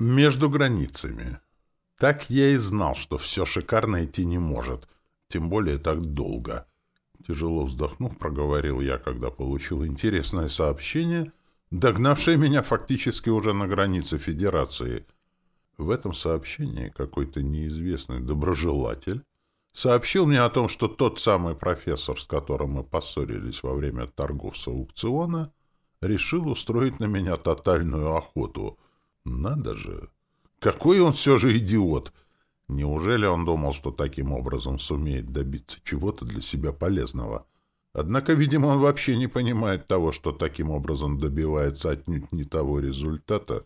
Между границами. Так я и знал, что все шикарно идти не может, тем более так долго. Тяжело вздохнув, проговорил я, когда получил интересное сообщение, догнавшее меня фактически уже на границе Федерации. В этом сообщении какой-то неизвестный доброжелатель сообщил мне о том, что тот самый профессор, с которым мы поссорились во время торгов с аукциона, решил устроить на меня тотальную охоту — надо же! Какой он все же идиот! Неужели он думал, что таким образом сумеет добиться чего-то для себя полезного? Однако, видимо, он вообще не понимает того, что таким образом добивается отнюдь не того результата,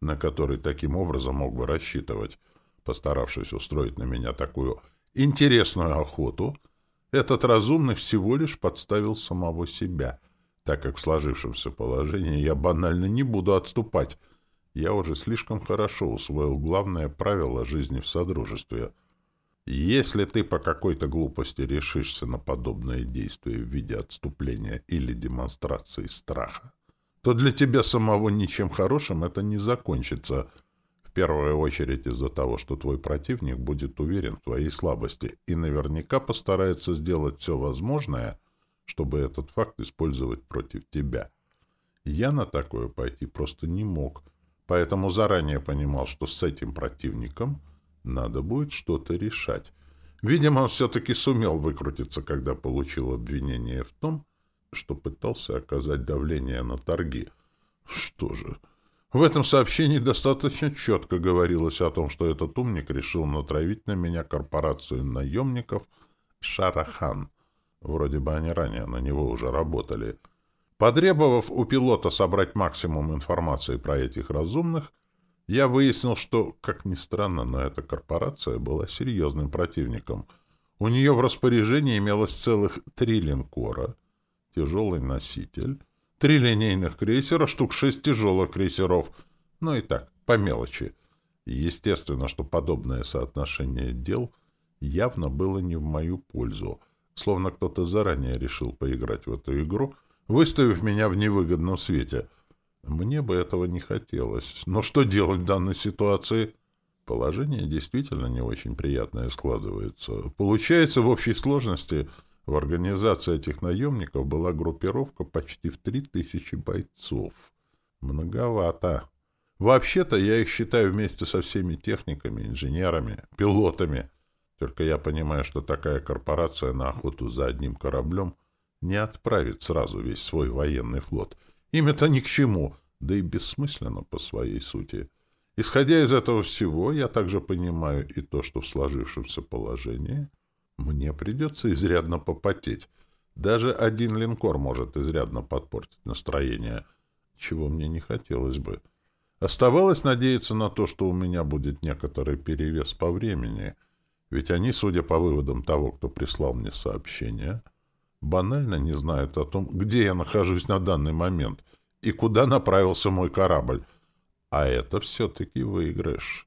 на который таким образом мог бы рассчитывать, постаравшись устроить на меня такую интересную охоту, этот разумный всего лишь подставил самого себя, так как в сложившемся положении я банально не буду отступать, я уже слишком хорошо усвоил главное правило жизни в содружестве. Если ты по какой-то глупости решишься на подобное действие в виде отступления или демонстрации страха, то для тебя самого ничем хорошим это не закончится, в первую очередь из-за того, что твой противник будет уверен в твоей слабости и наверняка постарается сделать все возможное, чтобы этот факт использовать против тебя. Я на такое пойти просто не мог — поэтому заранее понимал, что с этим противником надо будет что-то решать. Видимо, он все-таки сумел выкрутиться, когда получил обвинение в том, что пытался оказать давление на торги. Что же... В этом сообщении достаточно четко говорилось о том, что этот умник решил натравить на меня корпорацию наемников «Шарахан». Вроде бы они ранее на него уже работали — Потребовав у пилота собрать максимум информации про этих разумных, я выяснил, что, как ни странно, но эта корпорация была серьезным противником. У нее в распоряжении имелось целых три линкора, тяжелый носитель, три линейных крейсера, штук шесть тяжелых крейсеров, ну и так, по мелочи. Естественно, что подобное соотношение дел явно было не в мою пользу, словно кто-то заранее решил поиграть в эту игру — выставив меня в невыгодном свете. Мне бы этого не хотелось. Но что делать в данной ситуации? Положение действительно не очень приятное складывается. Получается, в общей сложности в организации этих наемников была группировка почти в три тысячи бойцов. Многовато. Вообще-то я их считаю вместе со всеми техниками, инженерами, пилотами. Только я понимаю, что такая корпорация на охоту за одним кораблем не отправит сразу весь свой военный флот. Им это ни к чему, да и бессмысленно по своей сути. Исходя из этого всего, я также понимаю и то, что в сложившемся положении мне придется изрядно попотеть. Даже один линкор может изрядно подпортить настроение, чего мне не хотелось бы. Оставалось надеяться на то, что у меня будет некоторый перевес по времени, ведь они, судя по выводам того, кто прислал мне сообщение, — банально не знают о том, где я нахожусь на данный момент и куда направился мой корабль. А это все-таки выигрыш.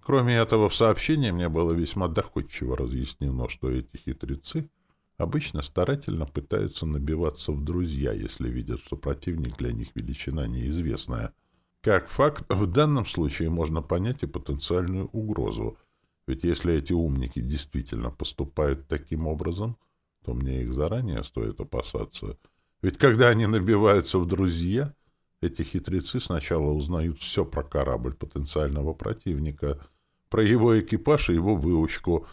Кроме этого, в сообщении мне было весьма доходчиво разъяснено, что эти хитрецы обычно старательно пытаются набиваться в друзья, если видят, что противник для них величина неизвестная. Как факт, в данном случае можно понять и потенциальную угрозу, ведь если эти умники действительно поступают таким образом — то мне их заранее стоит опасаться. Ведь когда они набиваются в друзья, эти хитрецы сначала узнают все про корабль потенциального противника, про его экипаж и его выучку,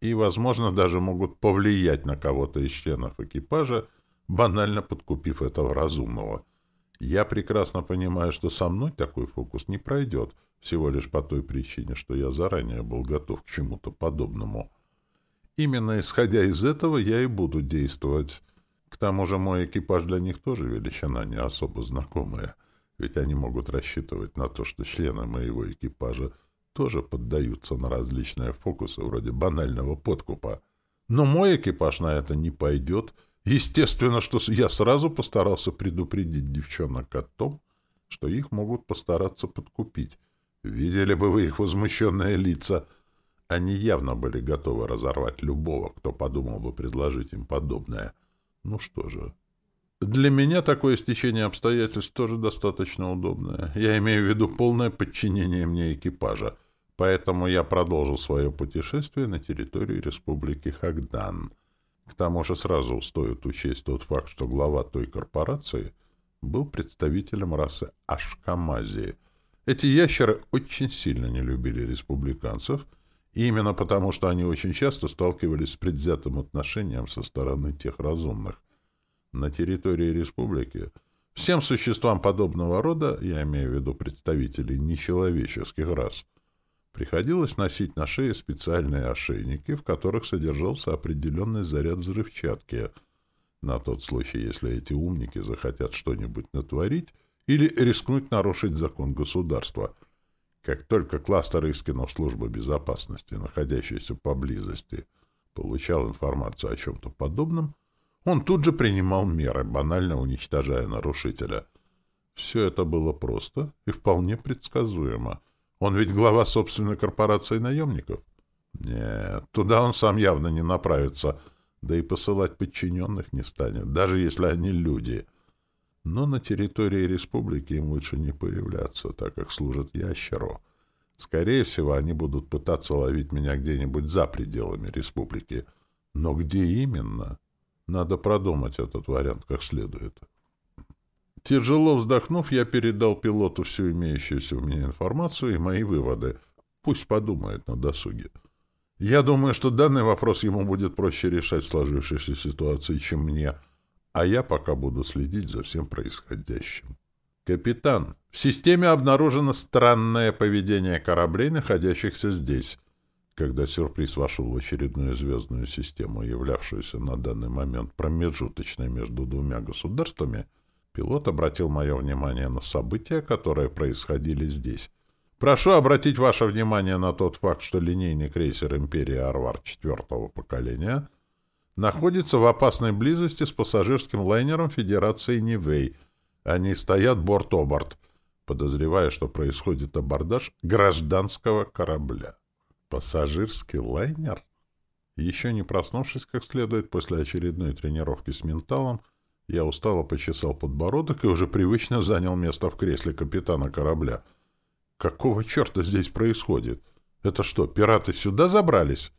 и, возможно, даже могут повлиять на кого-то из членов экипажа, банально подкупив этого разумного. Я прекрасно понимаю, что со мной такой фокус не пройдет, всего лишь по той причине, что я заранее был готов к чему-то подобному. Именно исходя из этого я и буду действовать. К тому же мой экипаж для них тоже величина не особо знакомая, ведь они могут рассчитывать на то, что члены моего экипажа тоже поддаются на различные фокусы вроде банального подкупа. Но мой экипаж на это не пойдет. Естественно, что я сразу постарался предупредить девчонок о том, что их могут постараться подкупить. Видели бы вы их возмущенные лица — они явно были готовы разорвать любого, кто подумал бы предложить им подобное. Ну что же. Для меня такое стечение обстоятельств тоже достаточно удобное. Я имею в виду полное подчинение мне экипажа. Поэтому я продолжил свое путешествие на территории Республики Хагдан. К тому же сразу стоит учесть тот факт, что глава той корпорации был представителем расы Ашкамазии. Эти ящеры очень сильно не любили республиканцев, именно потому, что они очень часто сталкивались с предвзятым отношением со стороны тех разумных. На территории республики всем существам подобного рода, я имею в виду представителей нечеловеческих рас, Приходилось носить на шее специальные ошейники, в которых содержался определенный заряд взрывчатки, на тот случай, если эти умники захотят что-нибудь натворить или рискнуть нарушить закон государства. Как только кластер Искинов службы безопасности, находящийся поблизости, получал информацию о чем-то подобном, он тут же принимал меры, банально уничтожая нарушителя. Все это было просто и вполне предсказуемо — он ведь глава собственной корпорации наемников. Нет, туда он сам явно не направится, да и посылать подчиненных не станет, даже если они люди. Но на территории республики им лучше не появляться, так как служат ящеру. Скорее всего, они будут пытаться ловить меня где-нибудь за пределами республики. Но где именно? Надо продумать этот вариант как следует. Тяжело вздохнув, я передал пилоту всю имеющуюся у меня информацию и мои выводы. Пусть подумает на досуге. Я думаю, что данный вопрос ему будет проще решать в сложившейся ситуации, чем мне, а я пока буду следить за всем происходящим. «Капитан, в системе обнаружено странное поведение кораблей, находящихся здесь». Когда сюрприз вошел в очередную звездную систему, являвшуюся на данный момент промежуточной между двумя государствами, — Пилот обратил мое внимание на события, которые происходили здесь. Прошу обратить ваше внимание на тот факт, что линейный крейсер «Империя Арвар» четвертого поколения находится в опасной близости с пассажирским лайнером Федерации Нивей. Они стоят борт-оборт, подозревая, что происходит абордаж гражданского корабля. Пассажирский лайнер? Еще не проснувшись как следует после очередной тренировки с менталом, я устало почесал подбородок и уже привычно занял место в кресле капитана корабля. Какого черта здесь происходит? Это что, пираты сюда забрались?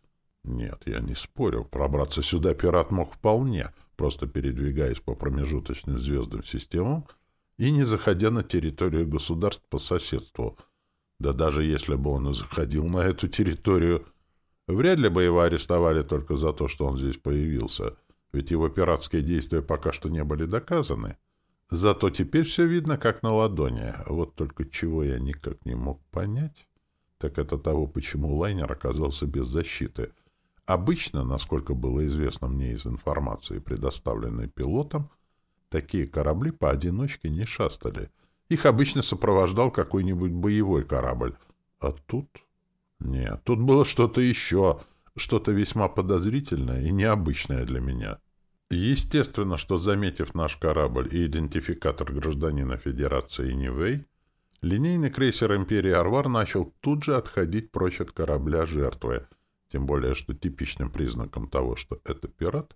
Нет, я не спорил. Пробраться сюда пират мог вполне, просто передвигаясь по промежуточным звездным системам и не заходя на территорию государств по соседству. Да даже если бы он и заходил на эту территорию, вряд ли бы его арестовали только за то, что он здесь появился — ведь его пиратские действия пока что не были доказаны. Зато теперь все видно как на ладони. Вот только чего я никак не мог понять, так это того, почему лайнер оказался без защиты. Обычно, насколько было известно мне из информации, предоставленной пилотом, такие корабли поодиночке не шастали. Их обычно сопровождал какой-нибудь боевой корабль. А тут... Нет, тут было что-то еще, что-то весьма подозрительное и необычное для меня. Естественно, что, заметив наш корабль и идентификатор гражданина Федерации Нивей, линейный крейсер «Империи Арвар» начал тут же отходить прочь от корабля жертвы, тем более, что типичным признаком того, что это пират,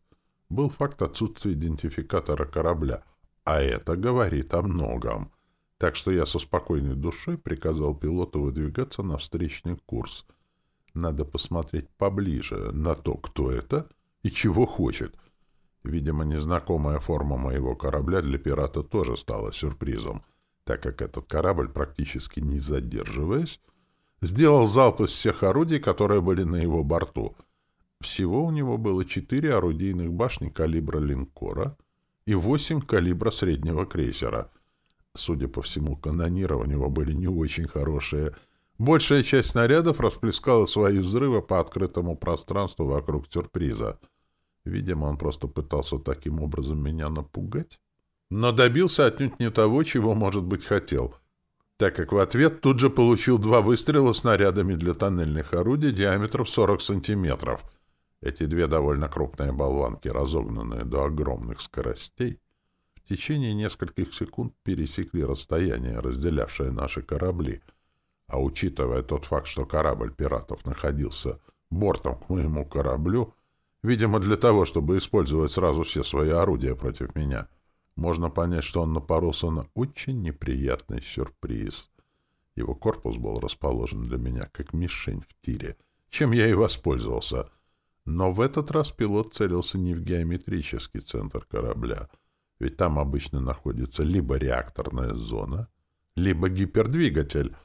был факт отсутствия идентификатора корабля, а это говорит о многом. Так что я со спокойной душой приказал пилоту выдвигаться на встречный курс. Надо посмотреть поближе на то, кто это и чего хочет — Видимо, незнакомая форма моего корабля для пирата тоже стала сюрпризом, так как этот корабль, практически не задерживаясь, сделал залп из всех орудий, которые были на его борту. Всего у него было четыре орудийных башни калибра линкора и восемь калибра среднего крейсера. Судя по всему, канониры у него были не очень хорошие. Большая часть снарядов расплескала свои взрывы по открытому пространству вокруг сюрприза — Видимо, он просто пытался таким образом меня напугать. Но добился отнюдь не того, чего, может быть, хотел, так как в ответ тут же получил два выстрела снарядами для тоннельных орудий диаметром 40 сантиметров. Эти две довольно крупные болванки, разогнанные до огромных скоростей, в течение нескольких секунд пересекли расстояние, разделявшее наши корабли. А учитывая тот факт, что корабль пиратов находился бортом к моему кораблю, Видимо, для того, чтобы использовать сразу все свои орудия против меня. Можно понять, что он напоролся на очень неприятный сюрприз. Его корпус был расположен для меня как мишень в тире, чем я и воспользовался. Но в этот раз пилот целился не в геометрический центр корабля, ведь там обычно находится либо реакторная зона, либо гипердвигатель,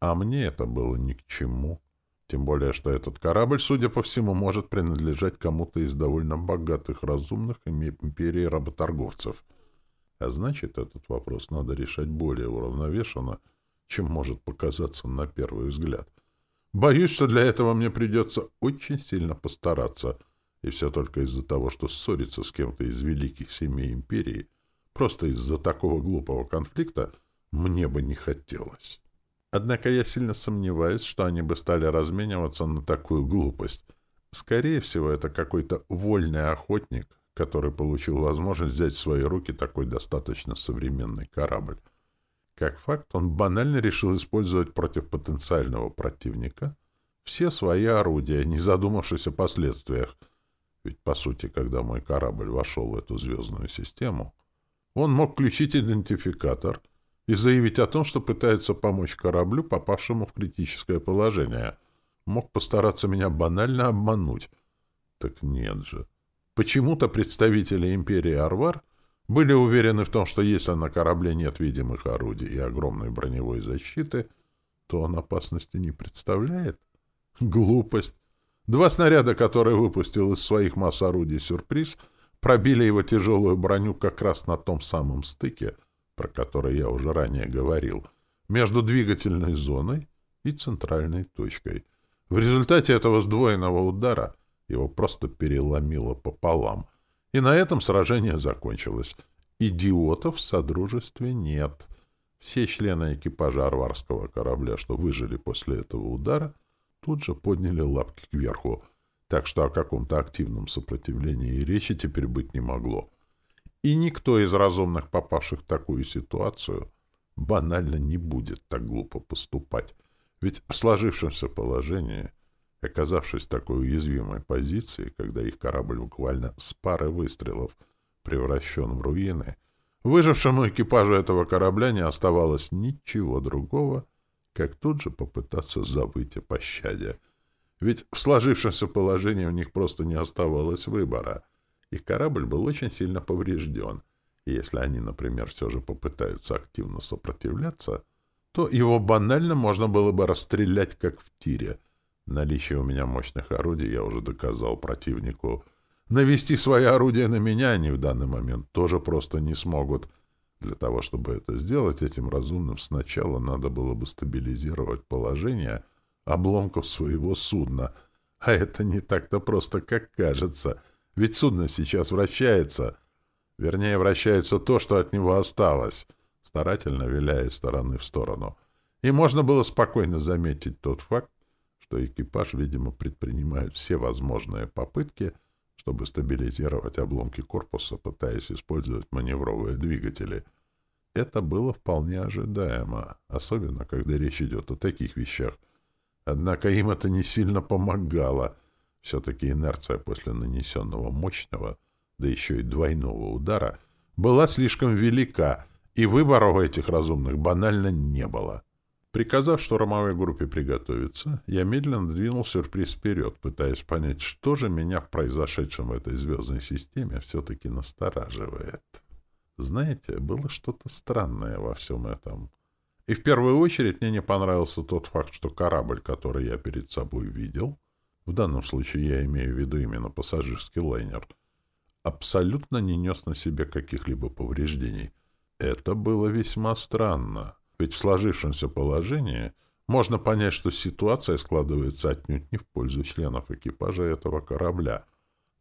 а мне это было ни к чему. Тем более, что этот корабль, судя по всему, может принадлежать кому-то из довольно богатых разумных империй работорговцев. А значит, этот вопрос надо решать более уравновешенно, чем может показаться на первый взгляд. Боюсь, что для этого мне придется очень сильно постараться, и все только из-за того, что ссориться с кем-то из великих семей империи, просто из-за такого глупого конфликта, мне бы не хотелось. Однако я сильно сомневаюсь, что они бы стали размениваться на такую глупость. Скорее всего, это какой-то вольный охотник, который получил возможность взять в свои руки такой достаточно современный корабль. Как факт, он банально решил использовать против потенциального противника все свои орудия, не задумавшись о последствиях. Ведь, по сути, когда мой корабль вошел в эту звездную систему, он мог включить идентификатор — и заявить о том, что пытается помочь кораблю, попавшему в критическое положение. Мог постараться меня банально обмануть. Так нет же. Почему-то представители империи Арвар были уверены в том, что если на корабле нет видимых орудий и огромной броневой защиты, то он опасности не представляет. Глупость. Два снаряда, которые выпустил из своих масс орудий сюрприз, пробили его тяжелую броню как раз на том самом стыке — про который я уже ранее говорил, между двигательной зоной и центральной точкой. В результате этого сдвоенного удара его просто переломило пополам. И на этом сражение закончилось. Идиотов в Содружестве нет. Все члены экипажа арварского корабля, что выжили после этого удара, тут же подняли лапки кверху, так что о каком-то активном сопротивлении и речи теперь быть не могло. И никто из разумных, попавших в такую ситуацию, банально не будет так глупо поступать. Ведь в сложившемся положении, оказавшись в такой уязвимой позиции, когда их корабль буквально с пары выстрелов превращен в руины, выжившему экипажу этого корабля не оставалось ничего другого, как тут же попытаться забыть о пощаде. Ведь в сложившемся положении у них просто не оставалось выбора — их корабль был очень сильно поврежден, и если они, например, все же попытаются активно сопротивляться, то его банально можно было бы расстрелять, как в тире. Наличие у меня мощных орудий я уже доказал противнику. Навести свои орудия на меня они в данный момент тоже просто не смогут. Для того, чтобы это сделать, этим разумным сначала надо было бы стабилизировать положение обломков своего судна. А это не так-то просто, как кажется — ведь судно сейчас вращается. Вернее, вращается то, что от него осталось, старательно виляя стороны в сторону. И можно было спокойно заметить тот факт, что экипаж, видимо, предпринимает все возможные попытки, чтобы стабилизировать обломки корпуса, пытаясь использовать маневровые двигатели. Это было вполне ожидаемо, особенно когда речь идет о таких вещах. Однако им это не сильно помогало — все-таки инерция после нанесенного мощного, да еще и двойного удара, была слишком велика, и выбора у этих разумных банально не было. Приказав штурмовой группе приготовиться, я медленно двинул сюрприз вперед, пытаясь понять, что же меня в произошедшем в этой звездной системе все-таки настораживает. Знаете, было что-то странное во всем этом. И в первую очередь мне не понравился тот факт, что корабль, который я перед собой видел, в данном случае я имею в виду именно пассажирский лайнер, абсолютно не нес на себе каких-либо повреждений. Это было весьма странно, ведь в сложившемся положении можно понять, что ситуация складывается отнюдь не в пользу членов экипажа этого корабля.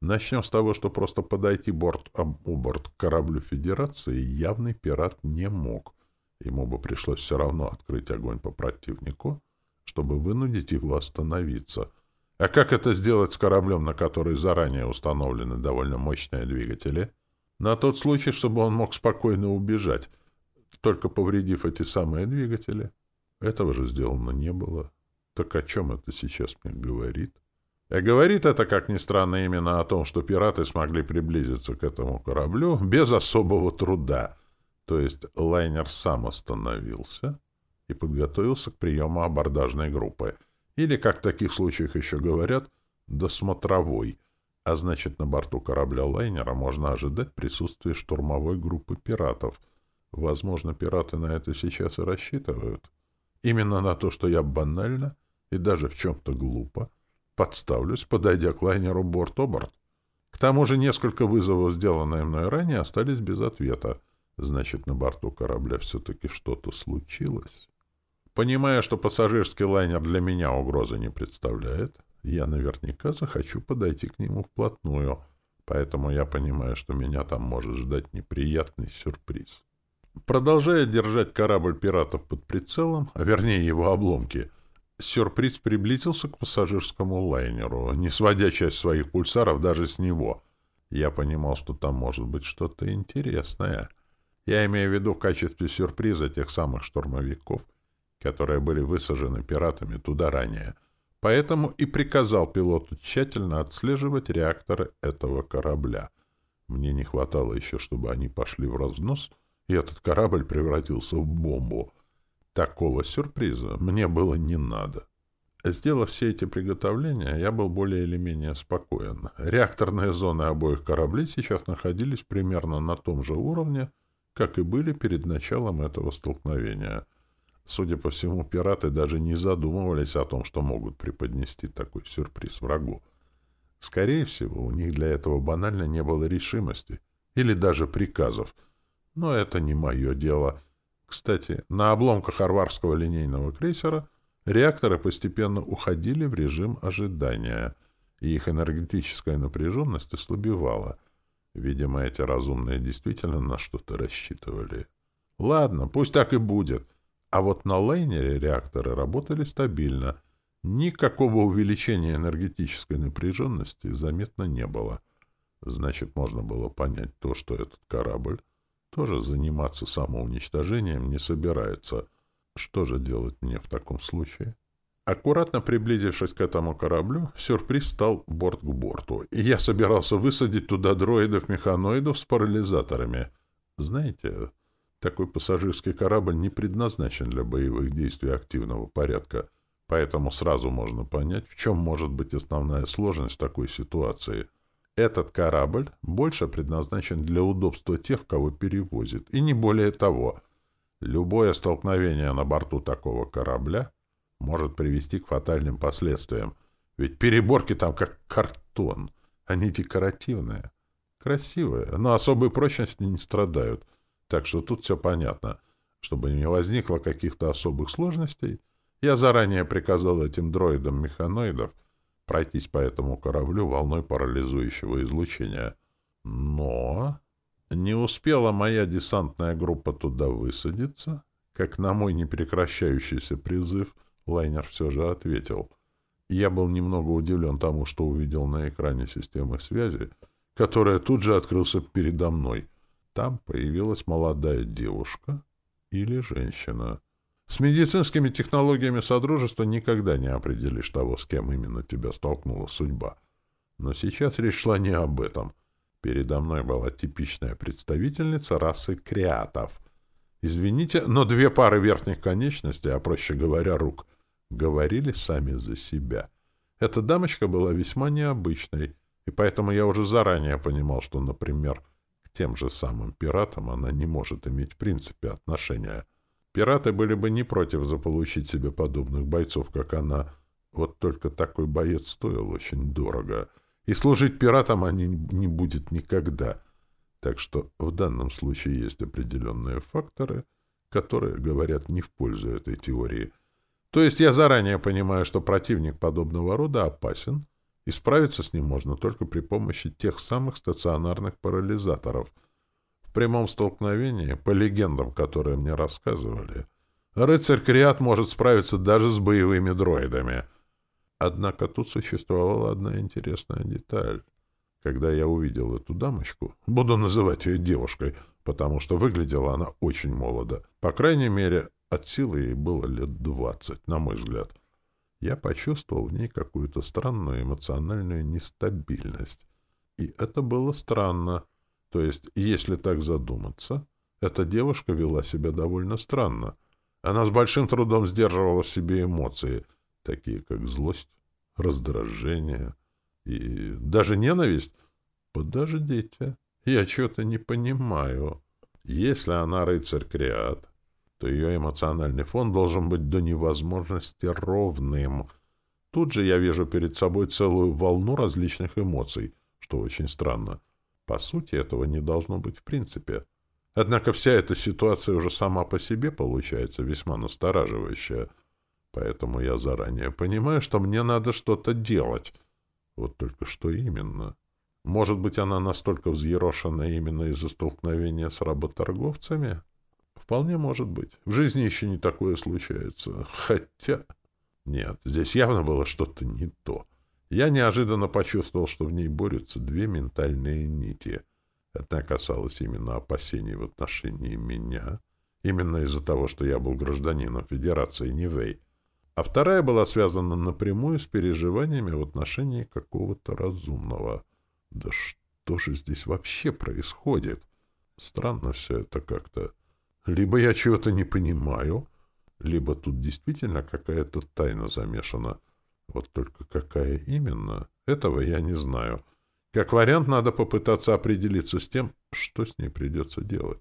Начнем с того, что просто подойти борт об борт к кораблю Федерации явный пират не мог. Ему бы пришлось все равно открыть огонь по противнику, чтобы вынудить его остановиться — а как это сделать с кораблем, на который заранее установлены довольно мощные двигатели? На тот случай, чтобы он мог спокойно убежать, только повредив эти самые двигатели. Этого же сделано не было. Так о чем это сейчас мне говорит? И говорит это, как ни странно, именно о том, что пираты смогли приблизиться к этому кораблю без особого труда. То есть лайнер сам остановился и подготовился к приему абордажной группы. Или, как в таких случаях еще говорят, досмотровой. А значит, на борту корабля-лайнера можно ожидать присутствия штурмовой группы пиратов. Возможно, пираты на это сейчас и рассчитывают. Именно на то, что я банально и даже в чем-то глупо подставлюсь, подойдя к лайнеру борт-оборт. К тому же несколько вызовов, сделанные мной ранее, остались без ответа. Значит, на борту корабля все-таки что-то случилось. Понимая, что пассажирский лайнер для меня угрозы не представляет, я наверняка захочу подойти к нему вплотную, поэтому я понимаю, что меня там может ждать неприятный сюрприз. Продолжая держать корабль пиратов под прицелом, а вернее его обломки, сюрприз приблизился к пассажирскому лайнеру, не сводя часть своих пульсаров даже с него. Я понимал, что там может быть что-то интересное. Я имею в виду в качестве сюрприза тех самых штурмовиков, которые были высажены пиратами туда ранее. Поэтому и приказал пилоту тщательно отслеживать реакторы этого корабля. Мне не хватало еще, чтобы они пошли в разнос, и этот корабль превратился в бомбу. Такого сюрприза мне было не надо. Сделав все эти приготовления, я был более или менее спокоен. Реакторные зоны обоих кораблей сейчас находились примерно на том же уровне, как и были перед началом этого столкновения. Судя по всему, пираты даже не задумывались о том, что могут преподнести такой сюрприз врагу. Скорее всего, у них для этого банально не было решимости или даже приказов. Но это не мое дело. Кстати, на обломках арварского линейного крейсера реакторы постепенно уходили в режим ожидания, и их энергетическая напряженность ослабевала — Видимо, эти разумные действительно на что-то рассчитывали. Ладно, пусть так и будет. А вот на лайнере реакторы работали стабильно. Никакого увеличения энергетической напряженности заметно не было. Значит, можно было понять то, что этот корабль тоже заниматься самоуничтожением не собирается. Что же делать мне в таком случае? Аккуратно приблизившись к этому кораблю, сюрприз стал борт к борту, и я собирался высадить туда дроидов-механоидов с парализаторами. Знаете, такой пассажирский корабль не предназначен для боевых действий активного порядка, поэтому сразу можно понять, в чем может быть основная сложность такой ситуации. Этот корабль больше предназначен для удобства тех, кого перевозит, и не более того. Любое столкновение на борту такого корабля — может привести к фатальным последствиям. Ведь переборки там как картон. Они декоративные. Красивые, но особой прочности не страдают. Так что тут все понятно. Чтобы не возникло каких-то особых сложностей, я заранее приказал этим дроидам-механоидов пройтись по этому кораблю волной парализующего излучения. Но не успела моя десантная группа туда высадиться, как на мой непрекращающийся призыв — Лайнер все же ответил. Я был немного удивлен тому, что увидел на экране системы связи, которая тут же открылся передо мной. Там появилась молодая девушка или женщина. С медицинскими технологиями Содружества никогда не определишь того, с кем именно тебя столкнула судьба. Но сейчас речь шла не об этом. Передо мной была типичная представительница расы креатов. Извините, но две пары верхних конечностей, а проще говоря, рук — говорили сами за себя. Эта дамочка была весьма необычной, и поэтому я уже заранее понимал, что, например, к тем же самым пиратам она не может иметь в принципе отношения. Пираты были бы не против заполучить себе подобных бойцов, как она. Вот только такой боец стоил очень дорого. И служить пиратам они не будет никогда. Так что в данном случае есть определенные факторы, которые говорят не в пользу этой теории — то есть я заранее понимаю, что противник подобного рода опасен, и справиться с ним можно только при помощи тех самых стационарных парализаторов. Прямом столкновении, по легендам, которые мне рассказывали, рыцарь Криат может справиться даже с боевыми дроидами. Однако тут существовала одна интересная деталь. Когда я увидел эту дамочку, буду называть ее девушкой, потому что выглядела она очень молодо, по крайней мере, от силы ей было лет двадцать, на мой взгляд. Я почувствовал в ней какую-то странную эмоциональную нестабильность. И это было странно. То есть, если так задуматься, эта девушка вела себя довольно странно. Она с большим трудом сдерживала в себе эмоции, такие как злость, раздражение и даже ненависть. Подождите, я что-то не понимаю. Если она рыцарь-креат, то ее эмоциональный фон должен быть до невозможности ровным. Тут же я вижу перед собой целую волну различных эмоций, что очень странно. По сути, этого не должно быть в принципе. Однако вся эта ситуация уже сама по себе получается весьма настораживающая. Поэтому я заранее понимаю, что мне надо что-то делать. Вот только что именно. Может быть, она настолько взъерошена именно из-за столкновения с работорговцами? — Вполне может быть. В жизни еще не такое случается. Хотя... Нет, здесь явно было что-то не то. Я неожиданно почувствовал, что в ней борются две ментальные нити. Одна касалась именно опасений в отношении меня, именно из-за того, что я был гражданином Федерации Нивэй, а вторая была связана напрямую с переживаниями в отношении какого-то разумного. Да что же здесь вообще происходит? Странно все это как-то. Либо я чего-то не понимаю, либо тут действительно какая-то тайна замешана. Вот только какая именно, этого я не знаю. Как вариант, надо попытаться определиться с тем, что с ней придется делать.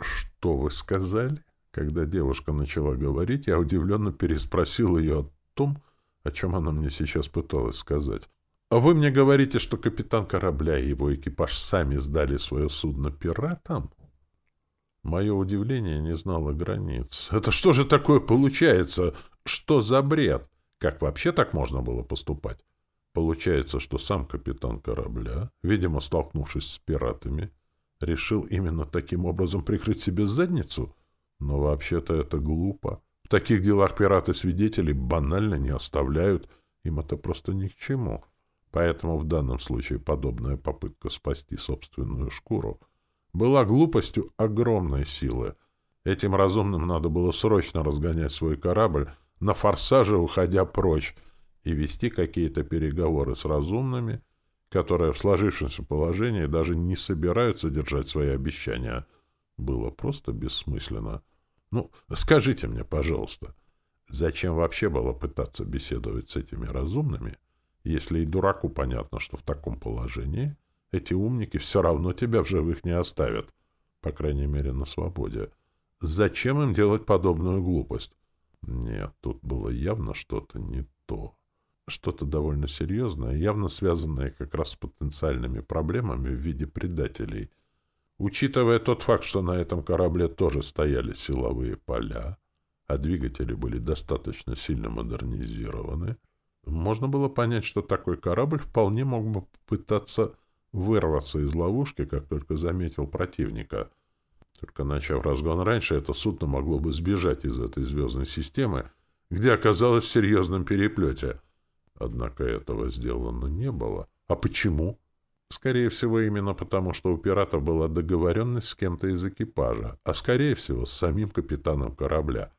«Что вы сказали?» Когда девушка начала говорить, я удивленно переспросил ее о том, о чем она мне сейчас пыталась сказать. «А вы мне говорите, что капитан корабля и его экипаж сами сдали свое судно пиратам?» Мое удивление не знало границ. Это что же такое получается? Что за бред? Как вообще так можно было поступать? Получается, что сам капитан корабля, видимо, столкнувшись с пиратами, решил именно таким образом прикрыть себе задницу? Но вообще-то это глупо. В таких делах пираты свидетелей банально не оставляют. Им это просто ни к чему. Поэтому в данном случае подобная попытка спасти собственную шкуру — была глупостью огромной силы. Этим разумным надо было срочно разгонять свой корабль, на форсаже уходя прочь, и вести какие-то переговоры с разумными, которые в сложившемся положении даже не собираются держать свои обещания. Было просто бессмысленно. Ну, скажите мне, пожалуйста, зачем вообще было пытаться беседовать с этими разумными, если и дураку понятно, что в таком положении — эти умники все равно тебя в живых не оставят. По крайней мере, на свободе. Зачем им делать подобную глупость? Нет, тут было явно что-то не то. Что-то довольно серьезное, явно связанное как раз с потенциальными проблемами в виде предателей. Учитывая тот факт, что на этом корабле тоже стояли силовые поля, а двигатели были достаточно сильно модернизированы, можно было понять, что такой корабль вполне мог бы попытаться вырваться из ловушки, как только заметил противника. Только начав разгон раньше, это судно могло бы сбежать из этой звездной системы, где оказалось в серьезном переплете. Однако этого сделано не было. А почему? Скорее всего, именно потому, что у пиратов была договоренность с кем-то из экипажа, а скорее всего, с самим капитаном корабля.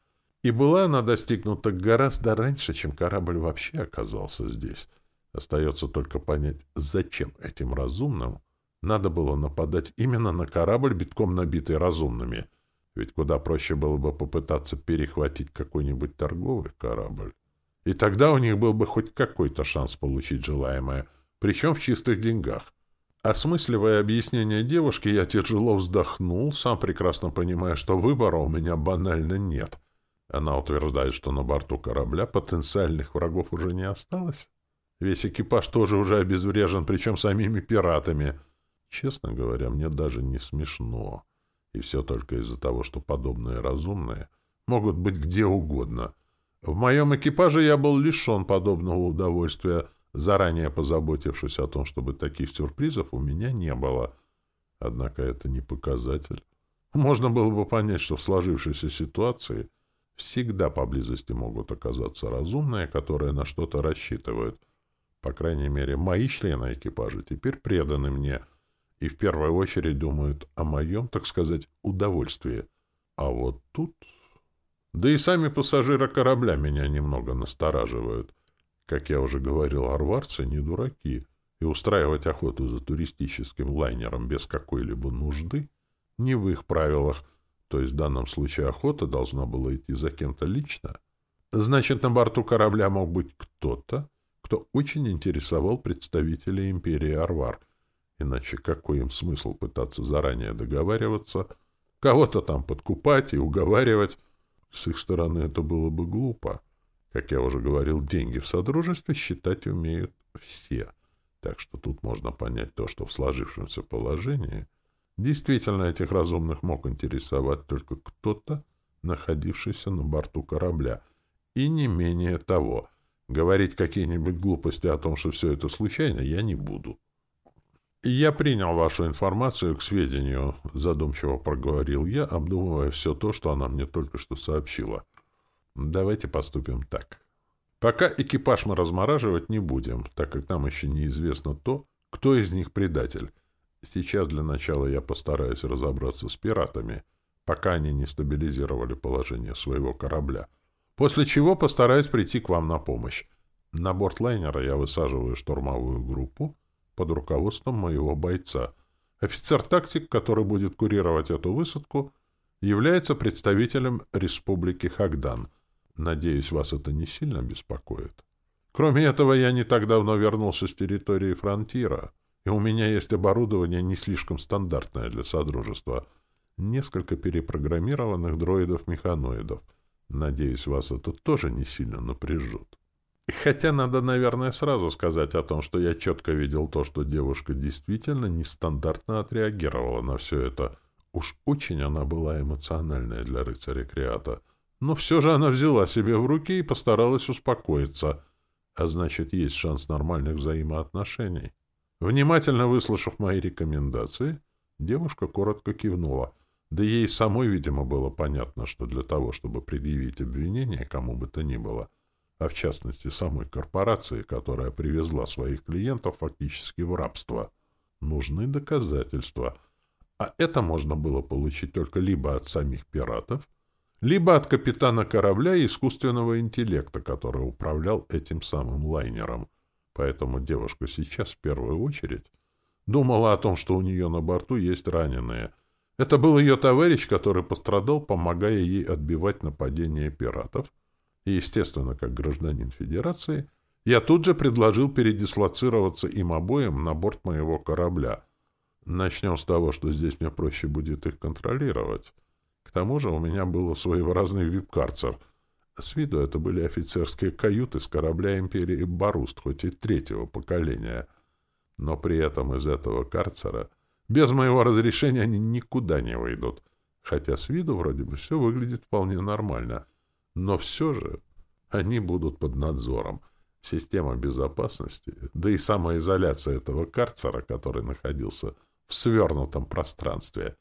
И была она достигнута гораздо раньше, чем корабль вообще оказался здесь. Остается только понять, зачем этим разумным надо было нападать именно на корабль, битком набитый разумными. Ведь куда проще было бы попытаться перехватить какой-нибудь торговый корабль. И тогда у них был бы хоть какой-то шанс получить желаемое, причем в чистых деньгах. Осмысливая объяснение девушки, я тяжело вздохнул, сам прекрасно понимая, что выбора у меня банально нет. Она утверждает, что на борту корабля потенциальных врагов уже не осталось. Весь экипаж тоже уже обезврежен, причем самими пиратами. Честно говоря, мне даже не смешно. И все только из-за того, что подобные разумные могут быть где угодно. В моем экипаже я был лишен подобного удовольствия, заранее позаботившись о том, чтобы таких сюрпризов у меня не было. Однако это не показатель. Можно было бы понять, что в сложившейся ситуации всегда поблизости могут оказаться разумные, которые на что-то рассчитывают — по крайней мере, мои члены экипажа теперь преданы мне и в первую очередь думают о моем, так сказать, удовольствии. А вот тут... Да и сами пассажиры корабля меня немного настораживают. Как я уже говорил, арварцы не дураки, и устраивать охоту за туристическим лайнером без какой-либо нужды не в их правилах, то есть в данном случае охота должна была идти за кем-то лично. Значит, на борту корабля мог быть кто-то, кто очень интересовал представителей империи Арвар. Иначе какой им смысл пытаться заранее договариваться, кого-то там подкупать и уговаривать? С их стороны это было бы глупо. Как я уже говорил, деньги в Содружестве считать умеют все. Так что тут можно понять то, что в сложившемся положении действительно этих разумных мог интересовать только кто-то, находившийся на борту корабля. И не менее того. Говорить какие-нибудь глупости о том, что все это случайно, я не буду. «Я принял вашу информацию к сведению», — задумчиво проговорил я, обдумывая все то, что она мне только что сообщила. «Давайте поступим так. Пока экипаж мы размораживать не будем, так как нам еще неизвестно то, кто из них предатель. Сейчас для начала я постараюсь разобраться с пиратами, пока они не стабилизировали положение своего корабля, после чего постараюсь прийти к вам на помощь. На борт лайнера я высаживаю штурмовую группу, под руководством моего бойца. Офицер-тактик, который будет курировать эту высадку, является представителем Республики Хагдан. Надеюсь, вас это не сильно беспокоит. Кроме этого, я не так давно вернулся с территории фронтира, и у меня есть оборудование не слишком стандартное для Содружества. Несколько перепрограммированных дроидов-механоидов. Надеюсь, вас это тоже не сильно напряжет. Хотя надо, наверное, сразу сказать о том, что я четко видел то, что девушка действительно нестандартно отреагировала на все это. Уж очень она была эмоциональная для рыцаря Креата. Но все же она взяла себе в руки и постаралась успокоиться. А значит, есть шанс нормальных взаимоотношений. Внимательно выслушав мои рекомендации, девушка коротко кивнула. Да ей самой, видимо, было понятно, что для того, чтобы предъявить обвинение кому бы то ни было — а в частности самой корпорации, которая привезла своих клиентов фактически в рабство. Нужны доказательства. А это можно было получить только либо от самих пиратов, либо от капитана корабля и искусственного интеллекта, который управлял этим самым лайнером. Поэтому девушка сейчас в первую очередь думала о том, что у нее на борту есть раненые. Это был ее товарищ, который пострадал, помогая ей отбивать нападение пиратов, и, естественно, как гражданин Федерации, я тут же предложил передислоцироваться им обоим на борт моего корабля. Начнем с того, что здесь мне проще будет их контролировать. К тому же у меня был своеобразный вип-карцер. С виду это были офицерские каюты с корабля империи Баруст, хоть и третьего поколения. Но при этом из этого карцера без моего разрешения они никуда не выйдут. Хотя с виду вроде бы все выглядит вполне нормально — но все же они будут под надзором. Система безопасности, да и самоизоляция этого карцера, который находился в свернутом пространстве,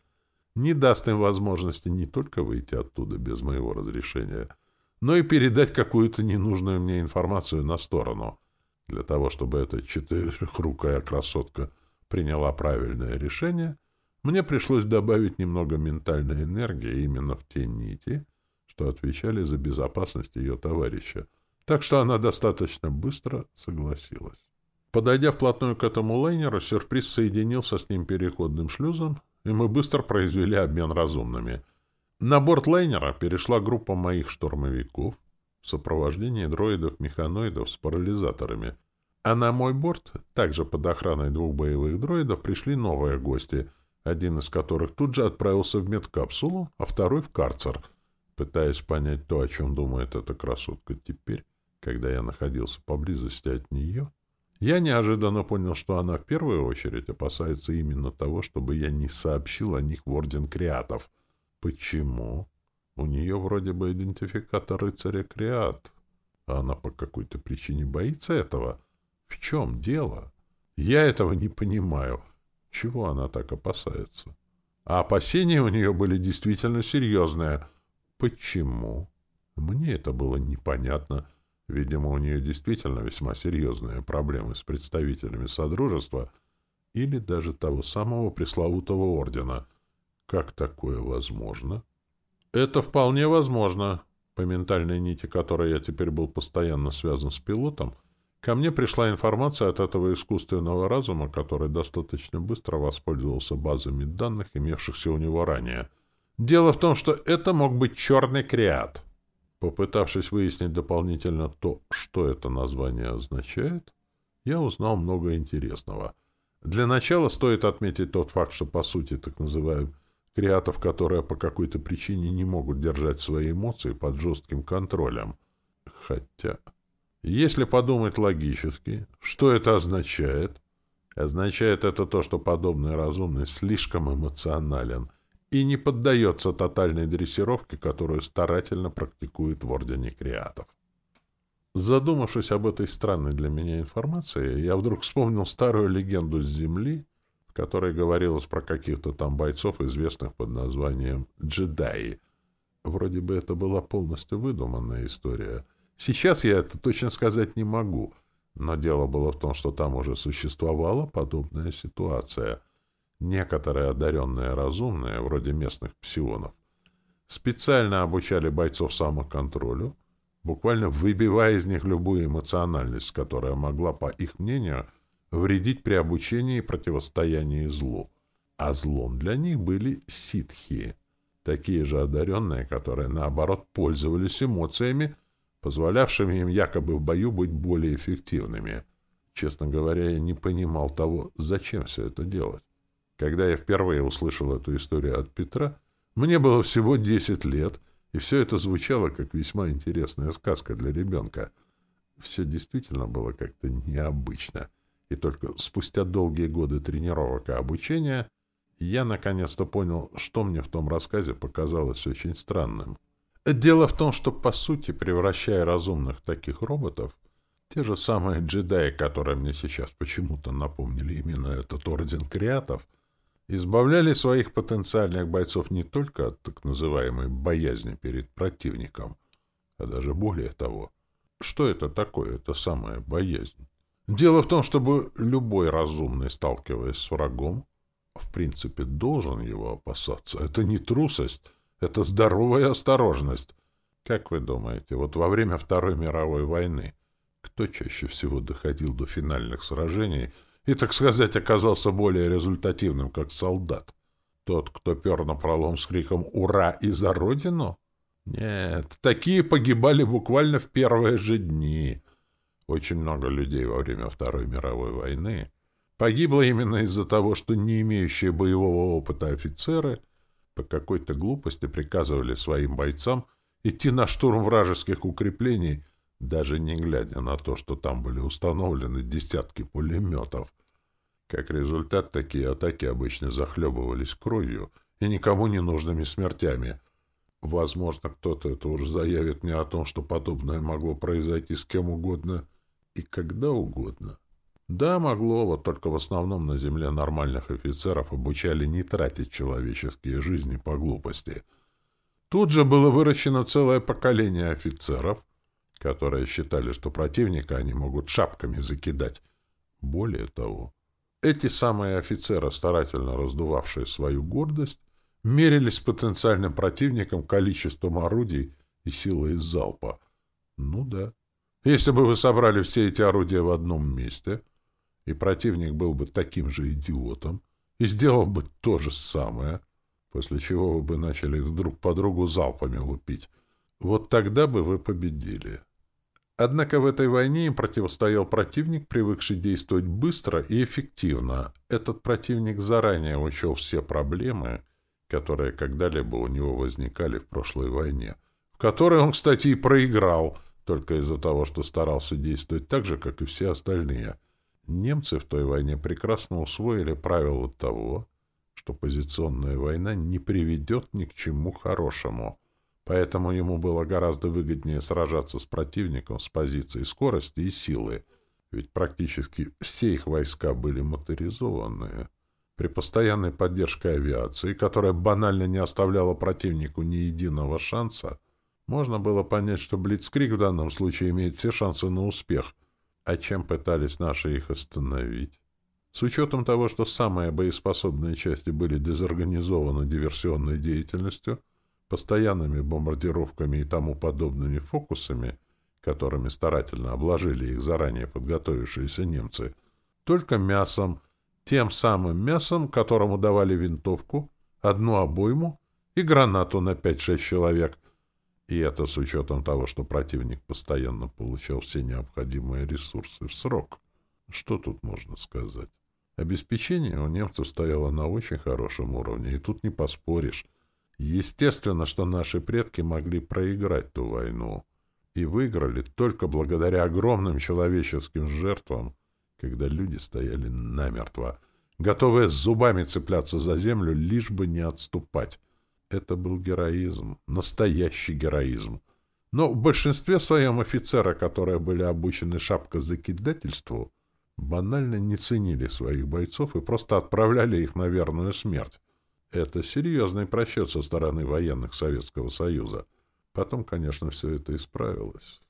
не даст им возможности не только выйти оттуда без моего разрешения, но и передать какую-то ненужную мне информацию на сторону. Для того, чтобы эта четырехрукая красотка приняла правильное решение, мне пришлось добавить немного ментальной энергии именно в те нити, что отвечали за безопасность ее товарища, так что она достаточно быстро согласилась. Подойдя вплотную к этому лайнеру, сюрприз соединился с ним переходным шлюзом, и мы быстро произвели обмен разумными. На борт лайнера перешла группа моих штурмовиков в сопровождении дроидов-механоидов с парализаторами, а на мой борт, также под охраной двух боевых дроидов, пришли новые гости, один из которых тут же отправился в медкапсулу, а второй — в карцер — пытаясь понять то, о чем думает эта красотка теперь, когда я находился поблизости от нее, я неожиданно понял, что она в первую очередь опасается именно того, чтобы я не сообщил о них в Орден Креатов. Почему? У нее вроде бы идентификатор рыцаря Креат, а она по какой-то причине боится этого. В чем дело? Я этого не понимаю. Чего она так опасается? А опасения у нее были действительно серьезные — Почему? Мне это было непонятно. Видимо, у нее действительно весьма серьезные проблемы с представителями Содружества или даже того самого пресловутого ордена. Как такое возможно? Это вполне возможно. По ментальной нити, которой я теперь был постоянно связан с пилотом, ко мне пришла информация от этого искусственного разума, который достаточно быстро воспользовался базами данных, имевшихся у него ранее. Дело в том, что это мог быть черный креат. Попытавшись выяснить дополнительно то, что это название означает, я узнал много интересного. Для начала стоит отметить тот факт, что, по сути, так называемых креатов, которые по какой-то причине не могут держать свои эмоции под жестким контролем. Хотя, если подумать логически, что это означает? Означает это то, что подобный разумный слишком эмоционален — и не поддается тотальной дрессировке, которую старательно практикует в Ордене Креатов. Задумавшись об этой странной для меня информации, я вдруг вспомнил старую легенду с Земли, в которой говорилось про каких-то там бойцов, известных под названием «джедаи». Вроде бы это была полностью выдуманная история. Сейчас я это точно сказать не могу, но дело было в том, что там уже существовала подобная ситуация — Некоторые одаренные разумные, вроде местных псионов, специально обучали бойцов самоконтролю, буквально выбивая из них любую эмоциональность, которая могла, по их мнению, вредить при обучении и противостоянии злу. А злом для них были ситхи, такие же одаренные, которые, наоборот, пользовались эмоциями, позволявшими им якобы в бою быть более эффективными. Честно говоря, я не понимал того, зачем все это делать. Когда я впервые услышал эту историю от Петра, мне было всего десять лет, и все это звучало как весьма интересная сказка для ребенка. Все действительно было как-то необычно. И только спустя долгие годы тренировок и обучения я наконец-то понял, что мне в том рассказе показалось очень странным. Дело в том, что, по сути, превращая разумных в таких роботов, те же самые джедаи, которые мне сейчас почему-то напомнили именно этот орден креатов — избавляли своих потенциальных бойцов не только от так называемой боязни перед противником, а даже более того. Что это такое, эта самая боязнь? Дело в том, чтобы любой разумный, сталкиваясь с врагом, в принципе, должен его опасаться. Это не трусость, это здоровая осторожность. Как вы думаете, вот во время Второй мировой войны кто чаще всего доходил до финальных сражений — и, так сказать, оказался более результативным, как солдат. Тот, кто пер на пролом с криком «Ура!» и «За Родину»? Нет, такие погибали буквально в первые же дни. Очень много людей во время Второй мировой войны погибло именно из-за того, что не имеющие боевого опыта офицеры по какой-то глупости приказывали своим бойцам идти на штурм вражеских укреплений даже не глядя на то, что там были установлены десятки пулеметов. Как результат, такие атаки обычно захлебывались кровью и никому не нужными смертями. Возможно, кто-то это уже заявит мне о том, что подобное могло произойти с кем угодно и когда угодно. Да, могло, вот только в основном на земле нормальных офицеров обучали не тратить человеческие жизни по глупости. Тут же было выращено целое поколение офицеров, которые считали, что противника они могут шапками закидать. Более того, эти самые офицеры, старательно раздувавшие свою гордость, мерились с потенциальным противником количеством орудий и силой из залпа. Ну да. Если бы вы собрали все эти орудия в одном месте, и противник был бы таким же идиотом, и сделал бы то же самое, после чего вы бы начали друг по другу залпами лупить, вот тогда бы вы победили. Однако в этой войне им противостоял противник, привыкший действовать быстро и эффективно. Этот противник заранее учел все проблемы, которые когда-либо у него возникали в прошлой войне, в которой он, кстати, и проиграл, только из-за того, что старался действовать так же, как и все остальные. Немцы в той войне прекрасно усвоили правило того, что позиционная война не приведет ни к чему хорошему — Поэтому ему было гораздо выгоднее сражаться с противником с позиции скорости и силы, ведь практически все их войска были моторизованные. При постоянной поддержке авиации, которая банально не оставляла противнику ни единого шанса, можно было понять, что Блицкрик в данном случае имеет все шансы на успех. А чем пытались наши их остановить? С учетом того, что самые боеспособные части были дезорганизованы диверсионной деятельностью, постоянными бомбардировками и тому подобными фокусами, которыми старательно обложили их заранее подготовившиеся немцы, только мясом, тем самым мясом, которому давали винтовку, одну обойму и гранату на 5-6 человек. И это с учетом того, что противник постоянно получал все необходимые ресурсы в срок. Что тут можно сказать? Обеспечение у немцев стояло на очень хорошем уровне, и тут не поспоришь. Естественно, что наши предки могли проиграть ту войну. И выиграли только благодаря огромным человеческим жертвам, когда люди стояли намертво, готовые зубами цепляться за землю, лишь бы не отступать. Это был героизм, настоящий героизм. Но в большинстве своем офицеры, которые были обучены шапкозакидательству, банально не ценили своих бойцов и просто отправляли их на верную смерть. Это серьезный просчет со стороны военных Советского Союза. Потом, конечно, все это исправилось.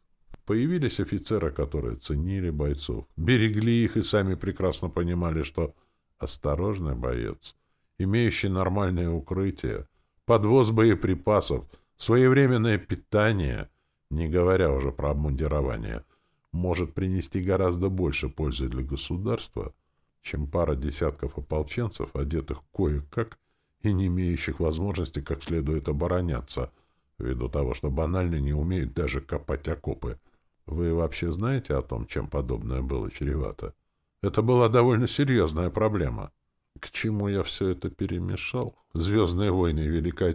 Появились офицеры, которые ценили бойцов, берегли их и сами прекрасно понимали, что осторожный боец, имеющий нормальное укрытие, подвоз боеприпасов, своевременное питание, не говоря уже про обмундирование, может принести гораздо больше пользы для государства, чем пара десятков ополченцев, одетых кое-как и не имеющих возможности как следует обороняться, ввиду того, что банально не умеют даже копать окопы. Вы вообще знаете о том, чем подобное было чревато? Это была довольно серьезная проблема. К чему я все это перемешал? Звездные войны и Великая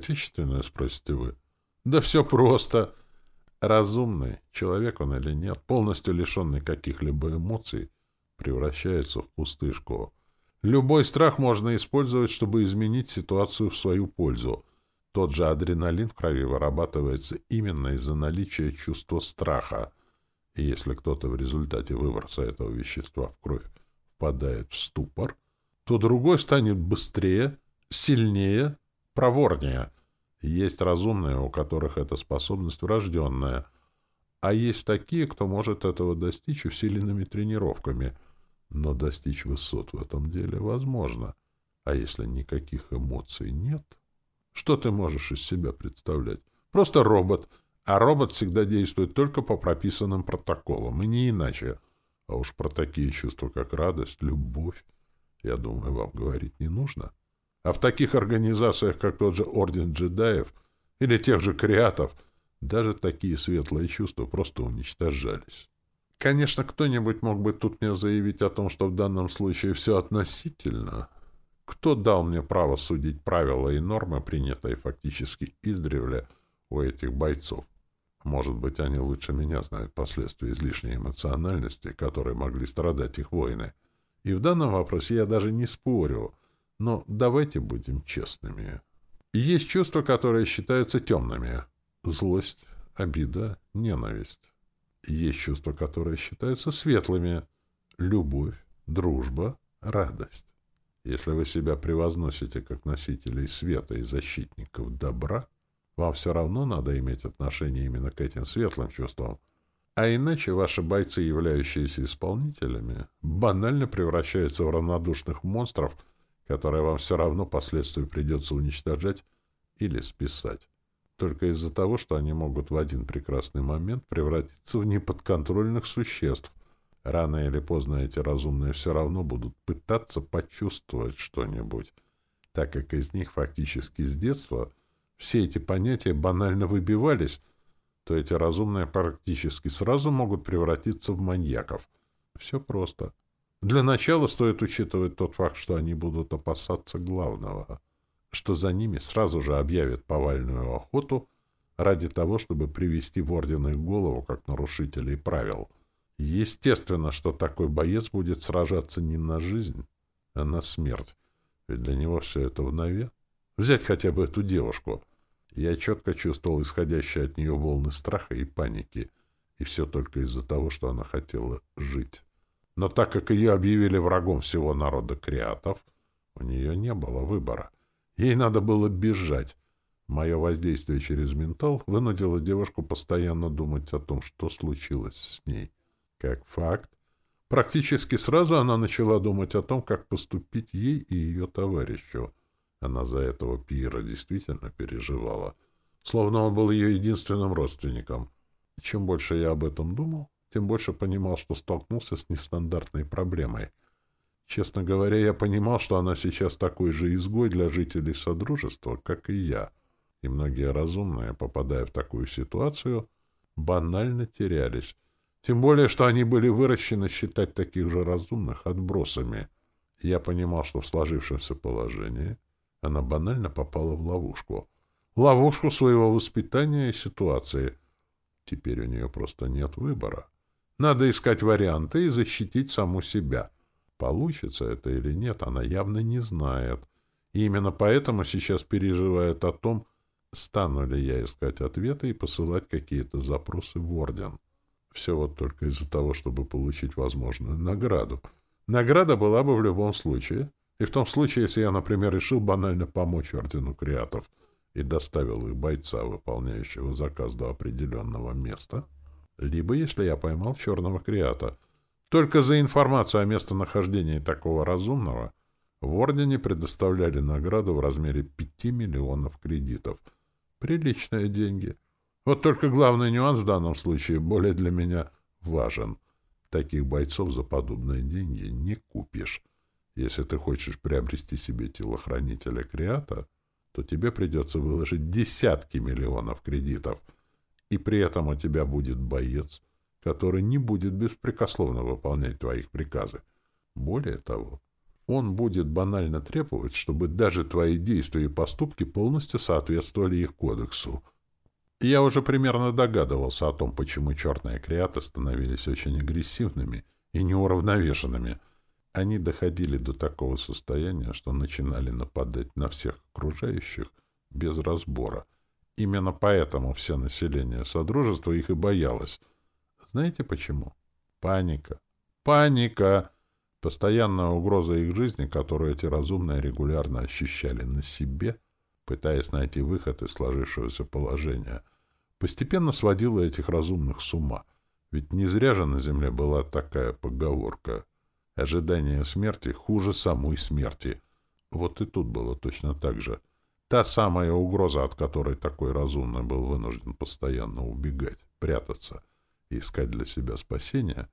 спросите вы? Да все просто. Разумный, человек он или нет, полностью лишенный каких-либо эмоций, превращается в пустышку. Любой страх можно использовать, чтобы изменить ситуацию в свою пользу. Тот же адреналин в крови вырабатывается именно из-за наличия чувства страха. И если кто-то в результате выброса этого вещества в кровь впадает в ступор, то другой станет быстрее, сильнее, проворнее. Есть разумные, у которых эта способность врожденная, а есть такие, кто может этого достичь усиленными тренировками — но достичь высот в этом деле возможно. А если никаких эмоций нет? Что ты можешь из себя представлять? Просто робот. А робот всегда действует только по прописанным протоколам, и не иначе. А уж про такие чувства, как радость, любовь, я думаю, вам говорить не нужно. А в таких организациях, как тот же Орден джедаев или тех же креатов, даже такие светлые чувства просто уничтожались. Конечно, кто-нибудь мог бы тут мне заявить о том, что в данном случае все относительно. Кто дал мне право судить правила и нормы, принятые фактически издревле у этих бойцов? Может быть, они лучше меня знают последствия излишней эмоциональности, которые могли страдать их воины. И в данном вопросе я даже не спорю, но давайте будем честными. Есть чувства, которые считаются темными. Злость, обида, ненависть. Есть чувства, которые считаются светлыми. Любовь, дружба, радость. Если вы себя превозносите как носителей света и защитников добра, вам все равно надо иметь отношение именно к этим светлым чувствам. А иначе ваши бойцы, являющиеся исполнителями, банально превращаются в равнодушных монстров, которые вам все равно последствия придется уничтожать или списать только из-за того, что они могут в один прекрасный момент превратиться в неподконтрольных существ. Рано или поздно эти разумные все равно будут пытаться почувствовать что-нибудь, так как из них фактически с детства все эти понятия банально выбивались, то эти разумные практически сразу могут превратиться в маньяков. Все просто. Для начала стоит учитывать тот факт, что они будут опасаться главного — что за ними сразу же объявят повальную охоту ради того, чтобы привести в орден их голову как нарушителей правил. Естественно, что такой боец будет сражаться не на жизнь, а на смерть, ведь для него все это в нове. Взять хотя бы эту девушку. Я четко чувствовал исходящие от нее волны страха и паники, и все только из-за того, что она хотела жить. Но так как ее объявили врагом всего народа креатов, у нее не было выбора. Ей надо было бежать. Мое воздействие через ментал вынудило девушку постоянно думать о том, что случилось с ней. Как факт, практически сразу она начала думать о том, как поступить ей и ее товарищу. Она за этого пира действительно переживала. словно он был ее единственным родственником. Чем больше я об этом думал, тем больше понимал, что столкнулся с нестандартной проблемой. Честно говоря, я понимал, что она сейчас такой же изгой для жителей Содружества, как и я. И многие разумные, попадая в такую ситуацию, банально терялись. Тем более, что они были выращены считать таких же разумных отбросами. Я понимал, что в сложившемся положении она банально попала в ловушку. Ловушку своего воспитания и ситуации. Теперь у нее просто нет выбора. Надо искать варианты и защитить саму себя. Получится это или нет, она явно не знает. И именно поэтому сейчас переживает о том, стану ли я искать ответы и посылать какие-то запросы в Орден. Все вот только из-за того, чтобы получить возможную награду. Награда была бы в любом случае. И в том случае, если я, например, решил банально помочь Ордену Креатов и доставил их бойца, выполняющего заказ до определенного места, либо если я поймал черного Креата. Только за информацию о местонахождении такого разумного в Ордене предоставляли награду в размере 5 миллионов кредитов. Приличные деньги. Вот только главный нюанс в данном случае более для меня важен. Таких бойцов за подобные деньги не купишь. Если ты хочешь приобрести себе телохранителя Креата, то тебе придется выложить десятки миллионов кредитов, и при этом у тебя будет боец, который не будет беспрекословно выполнять твоих приказы. Более того, он будет банально требовать, чтобы даже твои действия и поступки полностью соответствовали их кодексу. Я уже примерно догадывался о том, почему черные креаты становились очень агрессивными и неуравновешенными — они доходили до такого состояния, что начинали нападать на всех окружающих без разбора. Именно поэтому все население Содружества их и боялось. Знаете почему? Паника. Паника! Постоянная угроза их жизни, которую эти разумные регулярно ощущали на себе, пытаясь найти выход из сложившегося положения, постепенно сводила этих разумных с ума. Ведь не зря же на Земле была такая поговорка — Ожидание смерти хуже самой смерти. Вот и тут было точно так же. Та самая угроза, от которой такой разумный был вынужден постоянно убегать, прятаться и искать для себя спасения,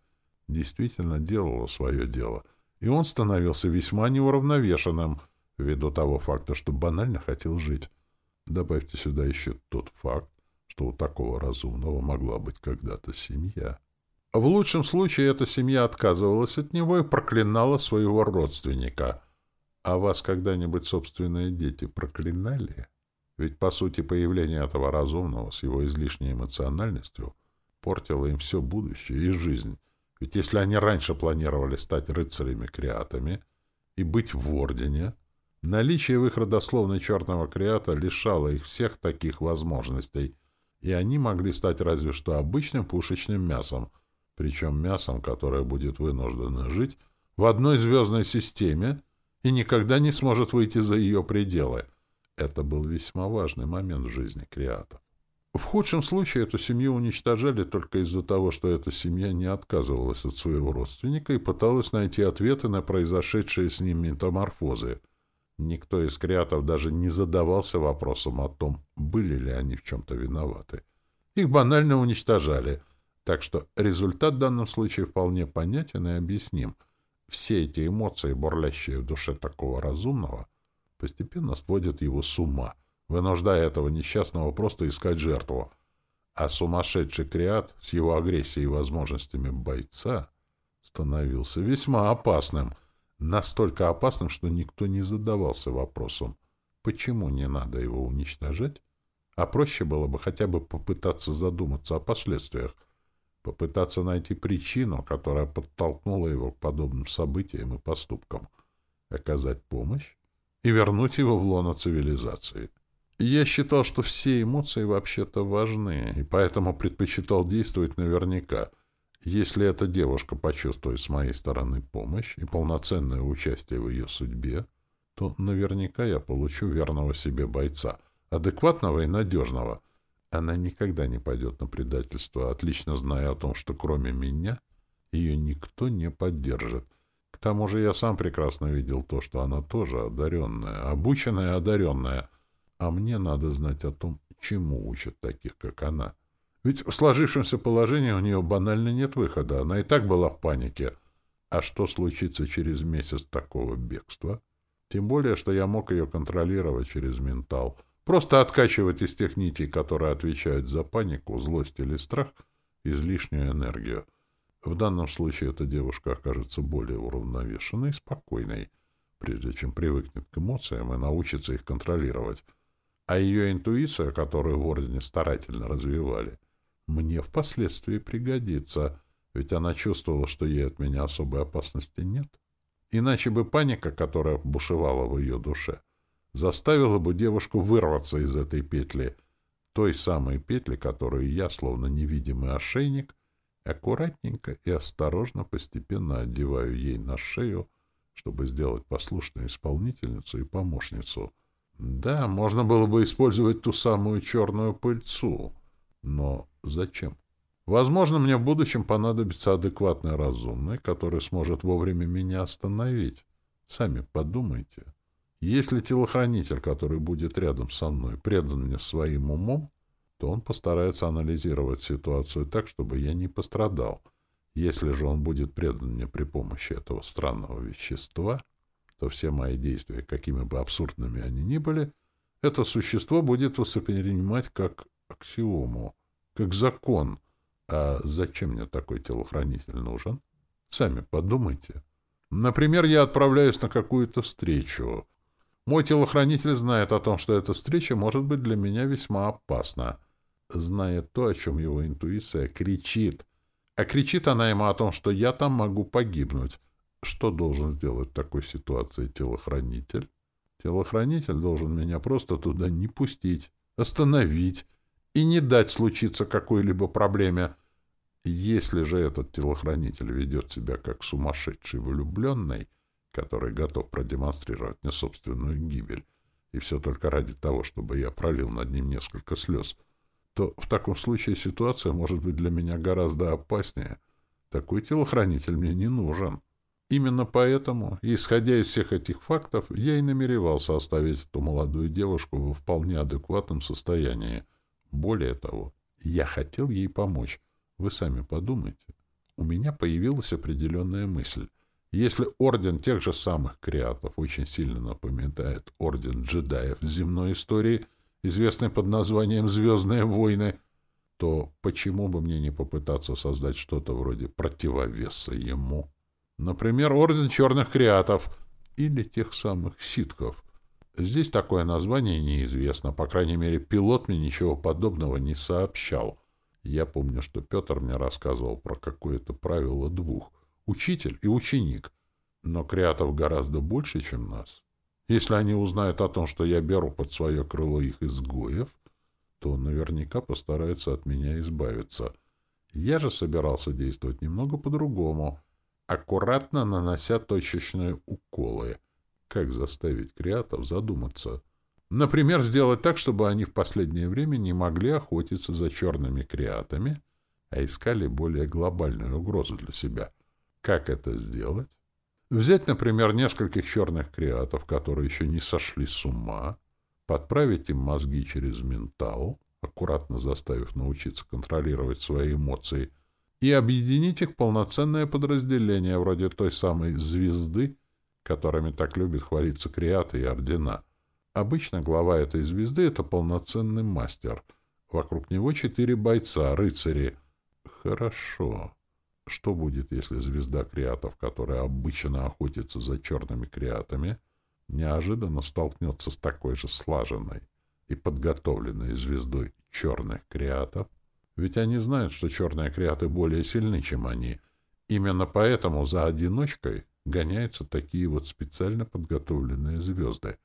действительно делала свое дело, и он становился весьма неуравновешенным ввиду того факта, что банально хотел жить. Добавьте сюда еще тот факт, что у такого разумного могла быть когда-то семья. В лучшем случае эта семья отказывалась от него и проклинала своего родственника. А вас когда-нибудь собственные дети проклинали? Ведь, по сути, появление этого разумного с его излишней эмоциональностью портило им все будущее и жизнь. Ведь если они раньше планировали стать рыцарями-креатами и быть в Ордене, наличие в их родословной черного креата лишало их всех таких возможностей, и они могли стать разве что обычным пушечным мясом — причем мясом, которое будет вынуждено жить в одной звездной системе и никогда не сможет выйти за ее пределы. Это был весьма важный момент в жизни креатов. В худшем случае эту семью уничтожали только из-за того, что эта семья не отказывалась от своего родственника и пыталась найти ответы на произошедшие с ним метаморфозы. Никто из креатов даже не задавался вопросом о том, были ли они в чем-то виноваты. Их банально уничтожали — так что результат в данном случае вполне понятен и объясним. Все эти эмоции, бурлящие в душе такого разумного, постепенно сводят его с ума, вынуждая этого несчастного просто искать жертву. А сумасшедший креат с его агрессией и возможностями бойца становился весьма опасным. Настолько опасным, что никто не задавался вопросом, почему не надо его уничтожать, а проще было бы хотя бы попытаться задуматься о последствиях — попытаться найти причину, которая подтолкнула его к подобным событиям и поступкам, оказать помощь и вернуть его в лоно цивилизации. Я считал, что все эмоции вообще-то важны, и поэтому предпочитал действовать наверняка. Если эта девушка почувствует с моей стороны помощь и полноценное участие в ее судьбе, то наверняка я получу верного себе бойца, адекватного и надежного — она никогда не пойдет на предательство, отлично зная о том, что кроме меня ее никто не поддержит. К тому же я сам прекрасно видел то, что она тоже одаренная, обученная одаренная. А мне надо знать о том, чему учат таких, как она. Ведь в сложившемся положении у нее банально нет выхода. Она и так была в панике. А что случится через месяц такого бегства? Тем более, что я мог ее контролировать через ментал. Просто откачивать из тех нитей, которые отвечают за панику, злость или страх, излишнюю энергию. В данном случае эта девушка окажется более уравновешенной и спокойной, прежде чем привыкнет к эмоциям и научится их контролировать. А ее интуиция, которую в Ордене старательно развивали, мне впоследствии пригодится, ведь она чувствовала, что ей от меня особой опасности нет. Иначе бы паника, которая бушевала в ее душе, заставила бы девушку вырваться из этой петли, той самой петли, которую я, словно невидимый ошейник, аккуратненько и осторожно постепенно одеваю ей на шею, чтобы сделать послушную исполнительницу и помощницу. Да, можно было бы использовать ту самую черную пыльцу, но зачем? Возможно, мне в будущем понадобится адекватный разумный, который сможет вовремя меня остановить. Сами подумайте. Если телохранитель, который будет рядом со мной, предан мне своим умом, то он постарается анализировать ситуацию так, чтобы я не пострадал. Если же он будет предан мне при помощи этого странного вещества, то все мои действия, какими бы абсурдными они ни были, это существо будет воспринимать как аксиому, как закон. А зачем мне такой телохранитель нужен? Сами подумайте. Например, я отправляюсь на какую-то встречу. Мой телохранитель знает о том, что эта встреча может быть для меня весьма опасна — знает то, о чем его интуиция кричит. А кричит она ему о том, что я там могу погибнуть. Что должен сделать в такой ситуации телохранитель? Телохранитель должен меня просто туда не пустить, остановить и не дать случиться какой-либо проблеме. Если же этот телохранитель ведет себя как сумасшедший влюбленный, который готов продемонстрировать мне собственную гибель, и все только ради того, чтобы я пролил над ним несколько слез — то в таком случае ситуация может быть для меня гораздо опаснее. Такой телохранитель мне не нужен. Именно поэтому, исходя из всех этих фактов, я и намеревался оставить эту молодую девушку во вполне адекватном состоянии. Более того, я хотел ей помочь. Вы сами подумайте. У меня появилась определенная мысль. Если орден тех же самых креатов очень сильно напоминает орден джедаев земной истории — известный под названием «Звездные войны», то почему бы мне не попытаться создать что-то вроде противовеса ему? Например, Орден Черных Креатов или тех самых ситков. Здесь такое название неизвестно, по крайней мере, пилот мне ничего подобного не сообщал. Я помню, что Петр мне рассказывал про какое-то правило двух — учитель и ученик. Но креатов гораздо больше, чем нас. Если они узнают о том, что я беру под свое крыло их изгоев, то наверняка постараются от меня избавиться. Я же собирался действовать немного по-другому, аккуратно нанося точечные уколы. Как заставить креатов задуматься? Например, сделать так, чтобы они в последнее время не могли охотиться за черными креатами, а искали более глобальную угрозу для себя. Как это сделать? Взять, например, нескольких черных креатов, которые еще не сошли с ума, подправить им мозги через ментал, аккуратно заставив научиться контролировать свои эмоции, и объединить их полноценное подразделение, вроде той самой звезды, которыми так любят хвалиться креаты и ордена. Обычно глава этой звезды — это полноценный мастер. Вокруг него четыре бойца, рыцари. Хорошо. Что будет, если звезда креатов, которая обычно охотится за черными креатами, неожиданно столкнется с такой же слаженной и подготовленной звездой черных креатов? Ведь они знают, что черные креаты более сильны, чем они. Именно поэтому за одиночкой гоняются такие вот специально подготовленные звезды.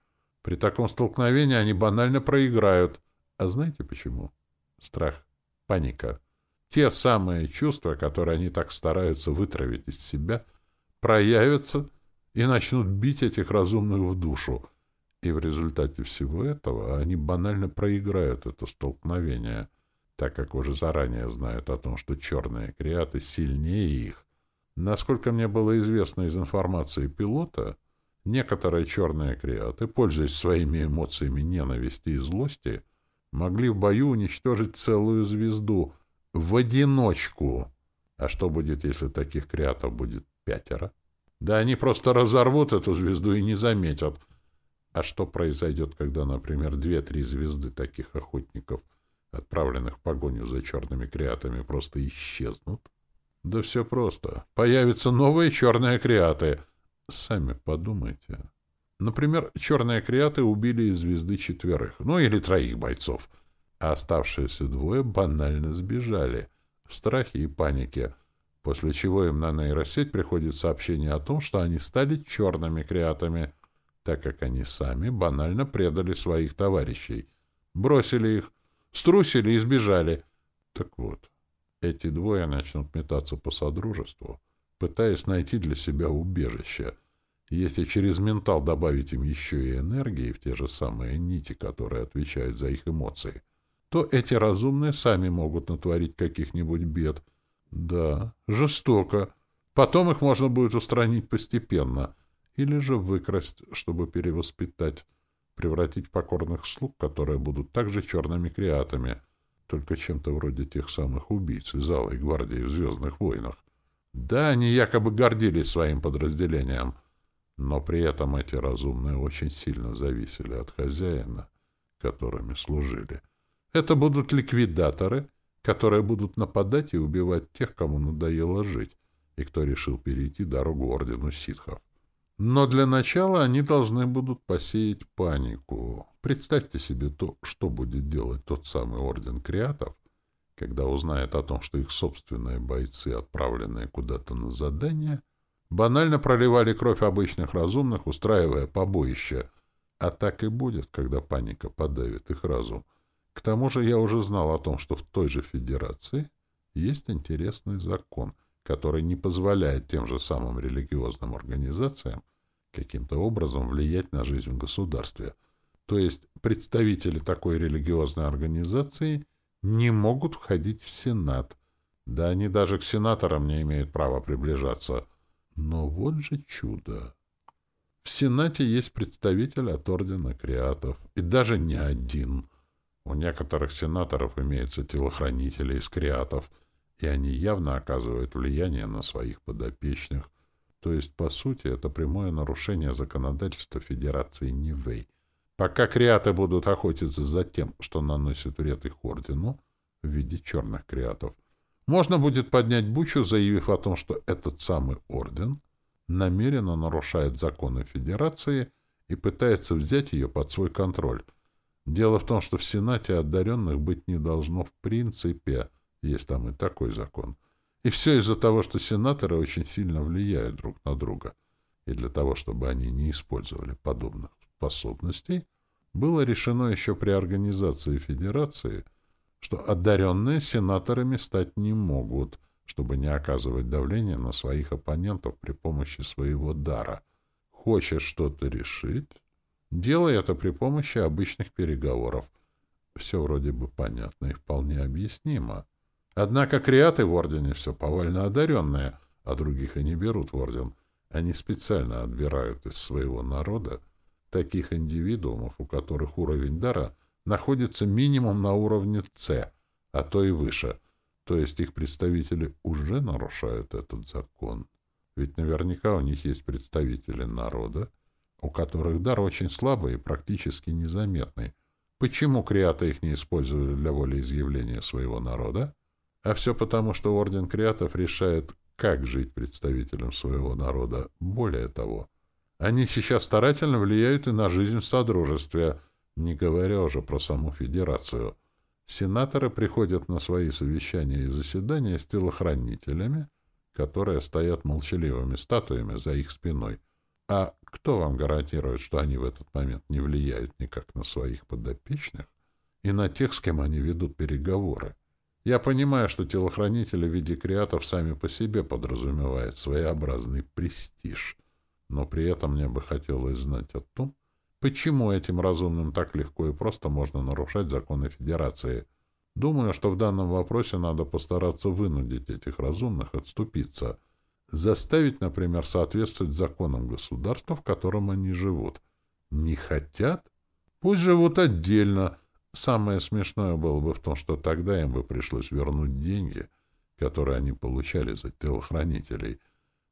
При таком столкновении они банально проиграют. А знаете почему? Страх, паника — те самые чувства, которые они так стараются вытравить из себя, проявятся и начнут бить этих разумных в душу. И в результате всего этого они банально проиграют это столкновение, так как уже заранее знают о том, что черные креаты сильнее их. Насколько мне было известно из информации пилота, Некоторые черные креаты, пользуясь своими эмоциями ненависти и злости, могли в бою уничтожить целую звезду в одиночку. А что будет, если таких креатов будет пятеро? Да они просто разорвут эту звезду и не заметят. А что произойдет, когда, например, две-три звезды таких охотников, отправленных в погоню за черными креатами, просто исчезнут? Да все просто. Появятся новые черные креаты. Сами подумайте. Например, черные креаты убили из звезды четверых, ну или троих бойцов, а оставшиеся двое банально сбежали в страхе и панике, после чего им на нейросеть приходит сообщение о том, что они стали черными креатами, так как они сами банально предали своих товарищей, бросили их, струсили и сбежали. Так вот, эти двое начнут метаться по содружеству, пытаясь найти для себя убежище — если через ментал добавить им еще и энергии в те же самые нити, которые отвечают за их эмоции, то эти разумные сами могут натворить каких-нибудь бед. Да, жестоко. Потом их можно будет устранить постепенно. Или же выкрасть, чтобы перевоспитать, превратить в покорных слуг, которые будут также черными креатами, только чем-то вроде тех самых убийц из Алой Гвардии в «Звездных войнах». Да, они якобы гордились своим подразделением — но при этом эти разумные очень сильно зависели от хозяина, которыми служили. Это будут ликвидаторы, которые будут нападать и убивать тех, кому надоело жить, и кто решил перейти дорогу ордену ситхов. Но для начала они должны будут посеять панику. Представьте себе то, что будет делать тот самый орден креатов, когда узнает о том, что их собственные бойцы, отправленные куда-то на задание, банально проливали кровь обычных разумных, устраивая побоище. А так и будет, когда паника подавит их разум. К тому же я уже знал о том, что в той же Федерации есть интересный закон, который не позволяет тем же самым религиозным организациям каким-то образом влиять на жизнь в государстве. То есть представители такой религиозной организации не могут входить в Сенат. Да они даже к сенаторам не имеют права приближаться – но вот же чудо! В Сенате есть представитель от Ордена Креатов, и даже не один. У некоторых сенаторов имеются телохранители из Креатов, и они явно оказывают влияние на своих подопечных. То есть, по сути, это прямое нарушение законодательства Федерации Нивэй. Пока креаты будут охотиться за тем, что наносит вред их ордену в виде черных креатов — можно будет поднять бучу, заявив о том, что этот самый орден намеренно нарушает законы Федерации и пытается взять ее под свой контроль. Дело в том, что в Сенате одаренных быть не должно в принципе, есть там и такой закон. И все из-за того, что сенаторы очень сильно влияют друг на друга. И для того, чтобы они не использовали подобных способностей, было решено еще при организации Федерации – что одаренные сенаторами стать не могут, чтобы не оказывать давления на своих оппонентов при помощи своего дара. Хочешь что-то решить? Делай это при помощи обычных переговоров. Все вроде бы понятно и вполне объяснимо. Однако креаты в Ордене все повально одаренные, а других и не берут в Орден. Они специально отбирают из своего народа таких индивидуумов, у которых уровень дара — находится минимум на уровне С, а то и выше. То есть их представители уже нарушают этот закон. Ведь наверняка у них есть представители народа, у которых дар очень слабый и практически незаметный. Почему креаты их не использовали для волеизъявления своего народа? А все потому, что Орден Креатов решает, как жить представителям своего народа. Более того, они сейчас старательно влияют и на жизнь в Содружестве, не говоря уже про саму Федерацию. Сенаторы приходят на свои совещания и заседания с телохранителями, которые стоят молчаливыми статуями за их спиной. А кто вам гарантирует, что они в этот момент не влияют никак на своих подопечных и на тех, с кем они ведут переговоры? Я понимаю, что телохранители в виде креатов сами по себе подразумевают своеобразный престиж, но при этом мне бы хотелось знать о том, Почему этим разумным так легко и просто можно нарушать законы Федерации? Думаю, что в данном вопросе надо постараться вынудить этих разумных отступиться. Заставить, например, соответствовать законам государства, в котором они живут. Не хотят? Пусть живут отдельно. Самое смешное было бы в том, что тогда им бы пришлось вернуть деньги, которые они получали за телохранителей.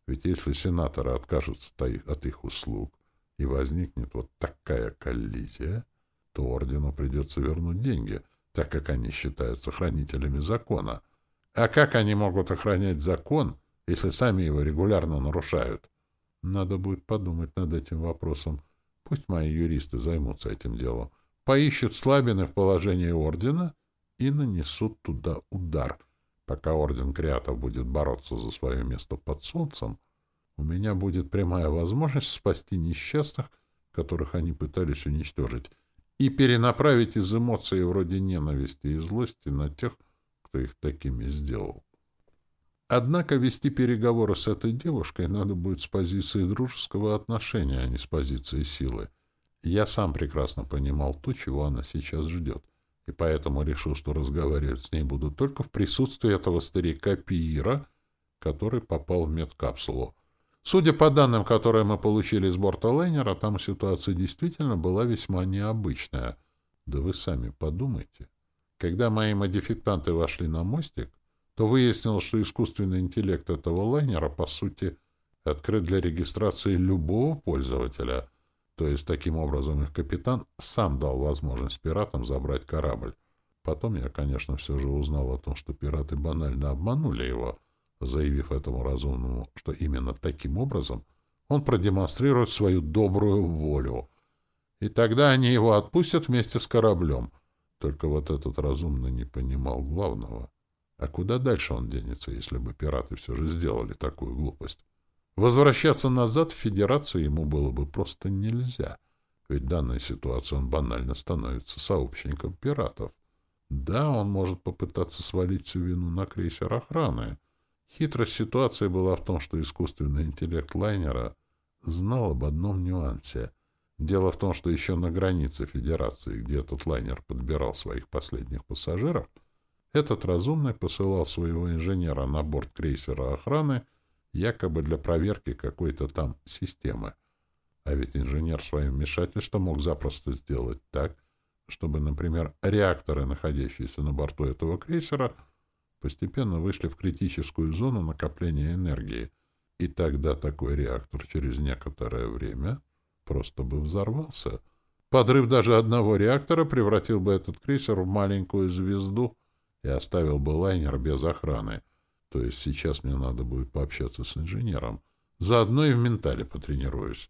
Ведь если сенаторы откажутся от их услуг, и возникнет вот такая коллизия, то ордену придется вернуть деньги, так как они считаются хранителями закона. А как они могут охранять закон, если сами его регулярно нарушают? Надо будет подумать над этим вопросом. Пусть мои юристы займутся этим делом. Поищут слабины в положении ордена и нанесут туда удар. Пока орден Креатов будет бороться за свое место под солнцем, у меня будет прямая возможность спасти несчастных, которых они пытались уничтожить, и перенаправить из эмоций вроде ненависти и злости на тех, кто их такими сделал. Однако вести переговоры с этой девушкой надо будет с позиции дружеского отношения, а не с позиции силы. Я сам прекрасно понимал то, чего она сейчас ждет, и поэтому решил, что разговаривать с ней буду только в присутствии этого старика Пиира, который попал в медкапсулу. Судя по данным, которые мы получили с борта лайнера, там ситуация действительно была весьма необычная. Да вы сами подумайте. Когда мои модификанты вошли на мостик, то выяснилось, что искусственный интеллект этого лайнера, по сути, открыт для регистрации любого пользователя. То есть, таким образом, их капитан сам дал возможность пиратам забрать корабль. Потом я, конечно, все же узнал о том, что пираты банально обманули его, заявив этому разумному, что именно таким образом он продемонстрирует свою добрую волю. И тогда они его отпустят вместе с кораблем. Только вот этот разумный не понимал главного — а куда дальше он денется, если бы пираты все же сделали такую глупость? Возвращаться назад в Федерацию ему было бы просто нельзя, ведь в данной ситуации он банально становится сообщником пиратов. Да, он может попытаться свалить всю вину на крейсер охраны. Хитрость ситуации была в том, что искусственный интеллект лайнера знал об одном нюансе. Дело в том, что еще на границе Федерации, где этот лайнер подбирал своих последних пассажиров, этот разумный посылал своего инженера на борт крейсера охраны якобы для проверки какой-то там системы. А ведь инженер своим вмешательством мог запросто сделать так, чтобы, например, реакторы, находящиеся на борту этого крейсера, постепенно вышли в критическую зону накопления энергии, и тогда такой реактор через некоторое время просто бы взорвался. Подрыв даже одного реактора превратил бы этот крейсер в маленькую звезду — и оставил бы лайнер без охраны. То есть сейчас мне надо будет пообщаться с инженером. Заодно и в ментале потренируюсь.